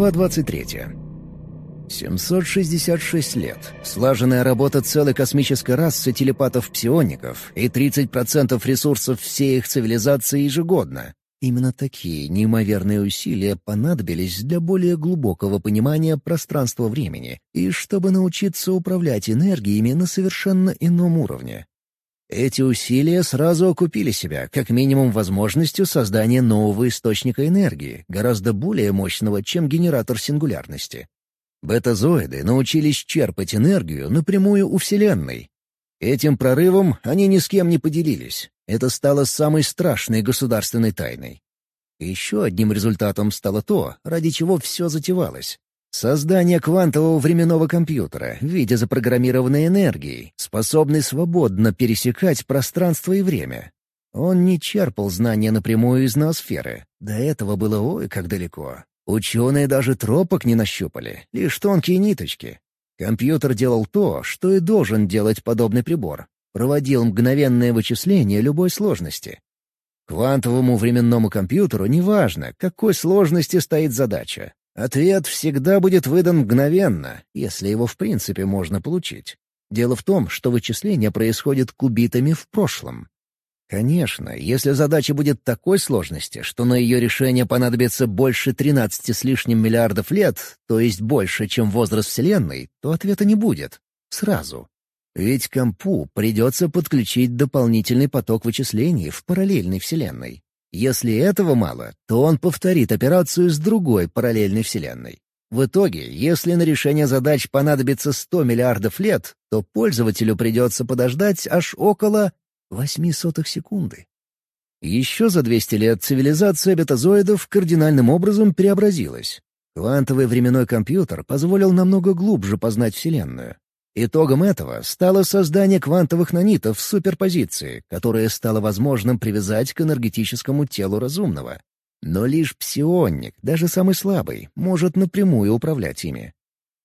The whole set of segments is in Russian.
Глава 23. 766 лет. Слаженная работа целой космической расы телепатов-псиоников и 30% ресурсов всей их цивилизации ежегодно. Именно такие неимоверные усилия понадобились для более глубокого понимания пространства-времени и чтобы научиться управлять энергиями на совершенно ином уровне. Эти усилия сразу окупили себя, как минимум возможностью создания нового источника энергии, гораздо более мощного, чем генератор сингулярности. Бетазоиды научились черпать энергию напрямую у Вселенной. Этим прорывом они ни с кем не поделились. Это стало самой страшной государственной тайной. еще одним результатом стало то, ради чего все затевалось. Создание квантового временного компьютера в виде запрограммированной энергии, способной свободно пересекать пространство и время. Он не черпал знания напрямую из ноосферы. До этого было ой как далеко. Ученые даже тропок не нащупали, лишь тонкие ниточки. Компьютер делал то, что и должен делать подобный прибор. Проводил мгновенное вычисление любой сложности. Квантовому временному компьютеру неважно, какой сложности стоит задача. Ответ всегда будет выдан мгновенно, если его в принципе можно получить. Дело в том, что вычисление происходит кубитами в прошлом. Конечно, если задача будет такой сложности, что на ее решение понадобится больше 13 с лишним миллиардов лет, то есть больше, чем возраст Вселенной, то ответа не будет. Сразу. Ведь компу придется подключить дополнительный поток вычислений в параллельной Вселенной. Если этого мало, то он повторит операцию с другой параллельной вселенной. В итоге, если на решение задач понадобится 100 миллиардов лет, то пользователю придется подождать аж около 8 сотых секунды. Еще за 200 лет цивилизация бетазоидов кардинальным образом преобразилась. Квантовый временной компьютер позволил намного глубже познать Вселенную. Итогом этого стало создание квантовых нанитов в суперпозиции, которое стало возможным привязать к энергетическому телу разумного. Но лишь псионник, даже самый слабый, может напрямую управлять ими.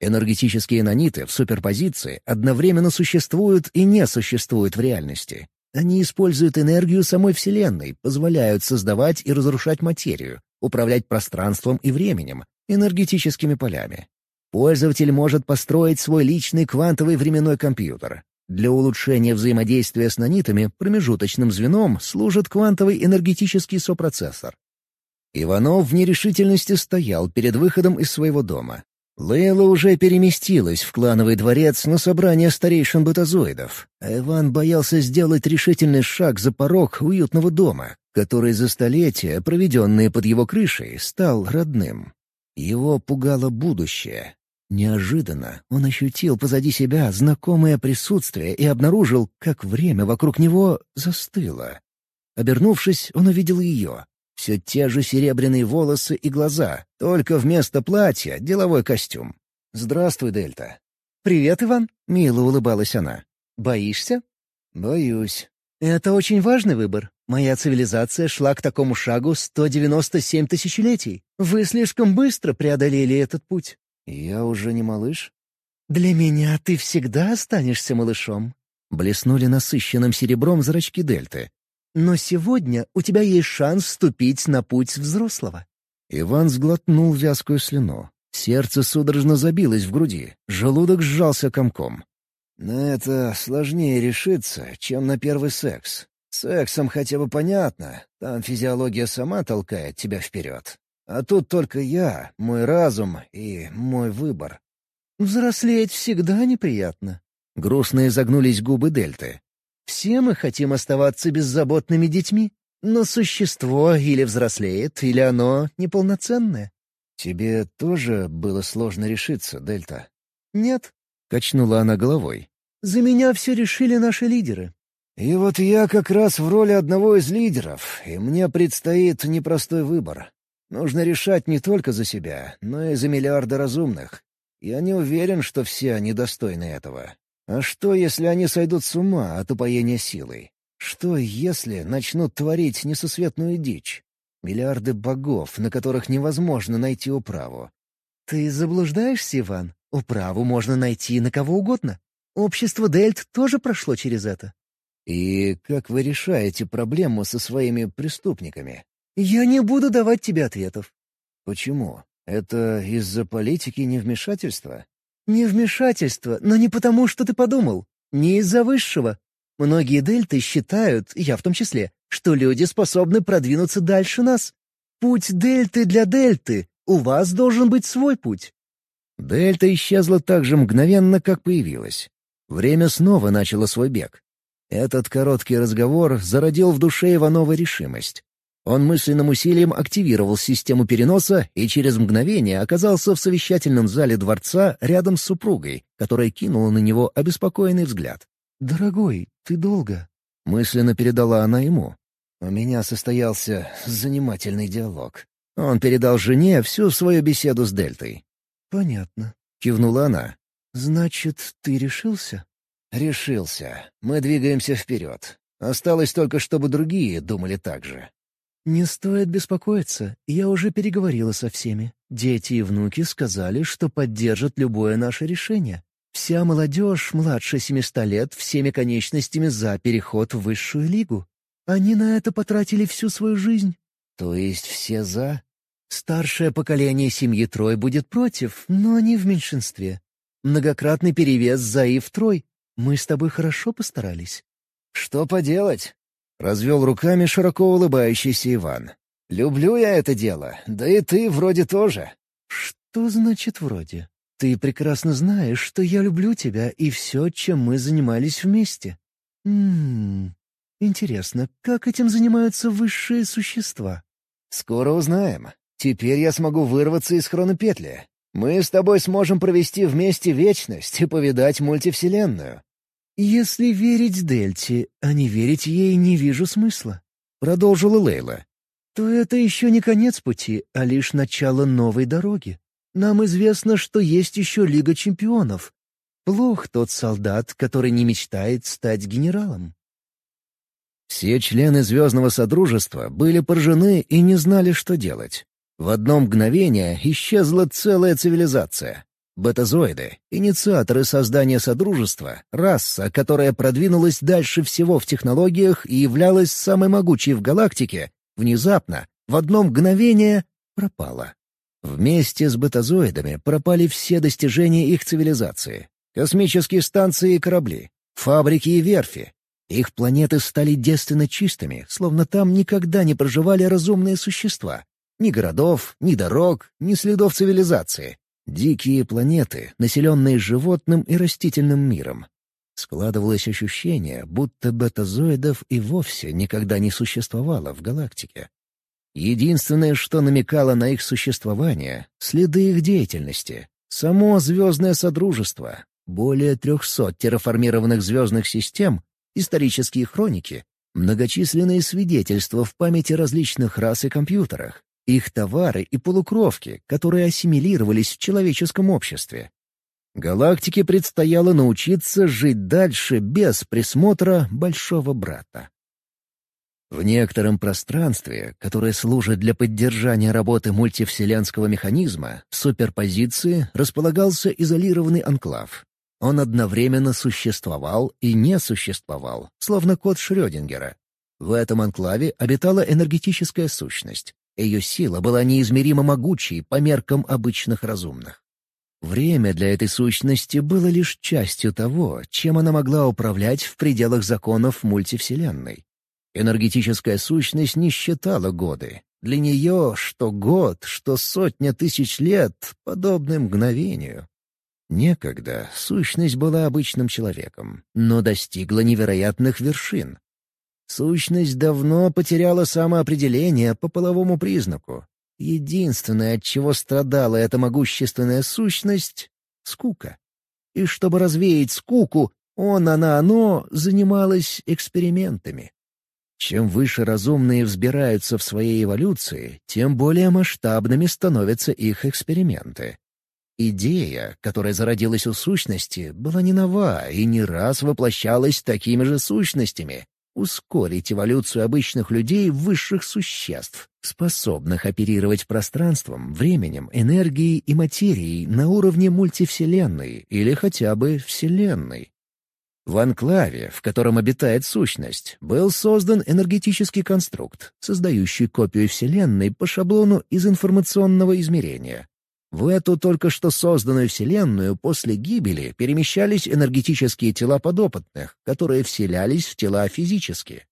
Энергетические наниты в суперпозиции одновременно существуют и не существуют в реальности. Они используют энергию самой Вселенной, позволяют создавать и разрушать материю, управлять пространством и временем, энергетическими полями. Пользователь может построить свой личный квантовый временной компьютер. Для улучшения взаимодействия с нанитами промежуточным звеном служит квантовый энергетический сопроцессор. Иванов в нерешительности стоял перед выходом из своего дома. Лейла уже переместилась в клановый дворец на собрание старейшин бетазоидов, а Иван боялся сделать решительный шаг за порог уютного дома, который за столетия, проведенные под его крышей, стал родным. Его пугало будущее, Неожиданно он ощутил позади себя знакомое присутствие и обнаружил, как время вокруг него застыло. Обернувшись, он увидел ее. Все те же серебряные волосы и глаза, только вместо платья — деловой костюм. «Здравствуй, Дельта». «Привет, Иван», — мило улыбалась она. «Боишься?» «Боюсь». «Это очень важный выбор. Моя цивилизация шла к такому шагу 197 тысячелетий. Вы слишком быстро преодолели этот путь. «Я уже не малыш?» «Для меня ты всегда останешься малышом», — блеснули насыщенным серебром зрачки Дельты. «Но сегодня у тебя есть шанс вступить на путь взрослого». Иван сглотнул вязкую слюну. Сердце судорожно забилось в груди, желудок сжался комком. «На это сложнее решиться, чем на первый секс. Сексом хотя бы понятно, там физиология сама толкает тебя вперед. А тут только я, мой разум и мой выбор. Взрослеть всегда неприятно. Грустно изогнулись губы Дельты. Все мы хотим оставаться беззаботными детьми, но существо или взрослеет, или оно неполноценное. Тебе тоже было сложно решиться, Дельта? Нет. Качнула она головой. За меня все решили наши лидеры. И вот я как раз в роли одного из лидеров, и мне предстоит непростой выбор. Нужно решать не только за себя, но и за миллиарды разумных. Я не уверен, что все они достойны этого. А что, если они сойдут с ума от упоения силой? Что, если начнут творить несусветную дичь? Миллиарды богов, на которых невозможно найти управу. Ты заблуждаешься, Иван. Управу можно найти на кого угодно. Общество Дельт тоже прошло через это. И как вы решаете проблему со своими преступниками? «Я не буду давать тебе ответов». «Почему? Это из-за политики невмешательства? Невмешательство, но не потому, что ты подумал. Не из-за высшего. Многие дельты считают, я в том числе, что люди способны продвинуться дальше нас. Путь дельты для дельты. У вас должен быть свой путь. Дельта исчезла так же мгновенно, как появилась. Время снова начало свой бег. Этот короткий разговор зародил в душе Иванова решимость. Он мысленным усилием активировал систему переноса и через мгновение оказался в совещательном зале дворца рядом с супругой, которая кинула на него обеспокоенный взгляд. «Дорогой, ты долго?» — мысленно передала она ему. У меня состоялся занимательный диалог. Он передал жене всю свою беседу с Дельтой. «Понятно», — кивнула она. «Значит, ты решился?» «Решился. Мы двигаемся вперед. Осталось только, чтобы другие думали так же». «Не стоит беспокоиться. Я уже переговорила со всеми. Дети и внуки сказали, что поддержат любое наше решение. Вся молодежь младше 700 лет всеми конечностями за переход в высшую лигу. Они на это потратили всю свою жизнь». «То есть все за?» «Старшее поколение семьи Трой будет против, но они в меньшинстве. Многократный перевес за Ив Трой. Мы с тобой хорошо постарались». «Что поделать? — развел руками широко улыбающийся Иван. «Люблю я это дело, да и ты вроде тоже». «Что значит «вроде»? Ты прекрасно знаешь, что я люблю тебя и все, чем мы занимались вместе. Ммм, интересно, как этим занимаются высшие существа?» «Скоро узнаем. Теперь я смогу вырваться из хронопетли. Мы с тобой сможем провести вместе вечность и повидать мультивселенную. «Если верить Дельте, а не верить ей не вижу смысла», — продолжила Лейла. «То это еще не конец пути, а лишь начало новой дороги. Нам известно, что есть еще Лига Чемпионов. Плох тот солдат, который не мечтает стать генералом». Все члены Звездного Содружества были поражены и не знали, что делать. В одно мгновение исчезла целая цивилизация. Бетазоиды — инициаторы создания Содружества, раса, которая продвинулась дальше всего в технологиях и являлась самой могучей в галактике, внезапно, в одно мгновение, пропала. Вместе с бетазоидами пропали все достижения их цивилизации. Космические станции и корабли, фабрики и верфи. Их планеты стали девственно чистыми, словно там никогда не проживали разумные существа. Ни городов, ни дорог, ни следов цивилизации. Дикие планеты, населенные животным и растительным миром. Складывалось ощущение, будто бетазоидов и вовсе никогда не существовало в галактике. Единственное, что намекало на их существование — следы их деятельности. Само звездное содружество, более трехсот терраформированных звездных систем, исторические хроники, многочисленные свидетельства в памяти различных рас и компьютерах, их товары и полукровки, которые ассимилировались в человеческом обществе. Галактике предстояло научиться жить дальше без присмотра Большого Брата. В некотором пространстве, которое служит для поддержания работы мультивселенского механизма, в суперпозиции располагался изолированный анклав. Он одновременно существовал и не существовал, словно кот Шрёдингера. В этом анклаве обитала энергетическая сущность. Ее сила была неизмеримо могучей по меркам обычных разумных. Время для этой сущности было лишь частью того, чем она могла управлять в пределах законов мультивселенной. Энергетическая сущность не считала годы. Для нее что год, что сотня тысяч лет подобны мгновению. Некогда сущность была обычным человеком, но достигла невероятных вершин. Сущность давно потеряла самоопределение по половому признаку. Единственное, от чего страдала эта могущественная сущность — скука. И чтобы развеять скуку, он, она, оно занималось экспериментами. Чем выше разумные взбираются в своей эволюции, тем более масштабными становятся их эксперименты. Идея, которая зародилась у сущности, была не нова и не раз воплощалась такими же сущностями, ускорить эволюцию обычных людей в высших существ, способных оперировать пространством, временем, энергией и материей на уровне мультивселенной или хотя бы Вселенной. В анклаве, в котором обитает сущность, был создан энергетический конструкт, создающий копию Вселенной по шаблону из информационного измерения. В эту только что созданную Вселенную после гибели перемещались энергетические тела подопытных, которые вселялись в тела физически.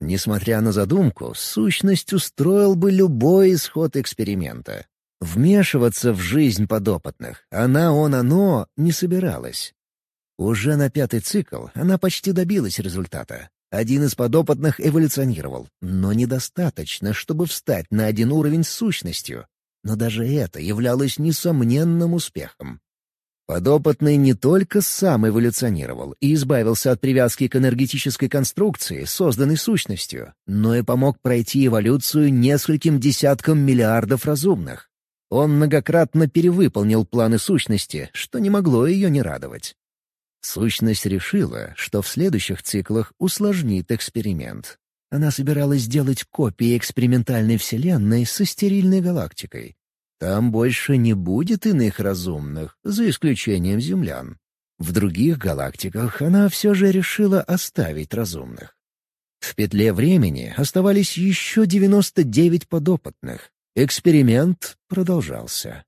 Несмотря на задумку, сущность устроил бы любой исход эксперимента. Вмешиваться в жизнь подопытных она, он, оно не собиралась. Уже на пятый цикл она почти добилась результата. Один из подопытных эволюционировал, но недостаточно, чтобы встать на один уровень с сущностью. Но даже это являлось несомненным успехом. Подопытный не только сам эволюционировал и избавился от привязки к энергетической конструкции, созданной сущностью, но и помог пройти эволюцию нескольким десяткам миллиардов разумных. Он многократно перевыполнил планы сущности, что не могло ее не радовать. Сущность решила, что в следующих циклах усложнит эксперимент. Она собиралась сделать копии экспериментальной Вселенной со стерильной галактикой. Там больше не будет иных разумных, за исключением землян. В других галактиках она все же решила оставить разумных. В петле времени оставались еще 99 подопытных. Эксперимент продолжался.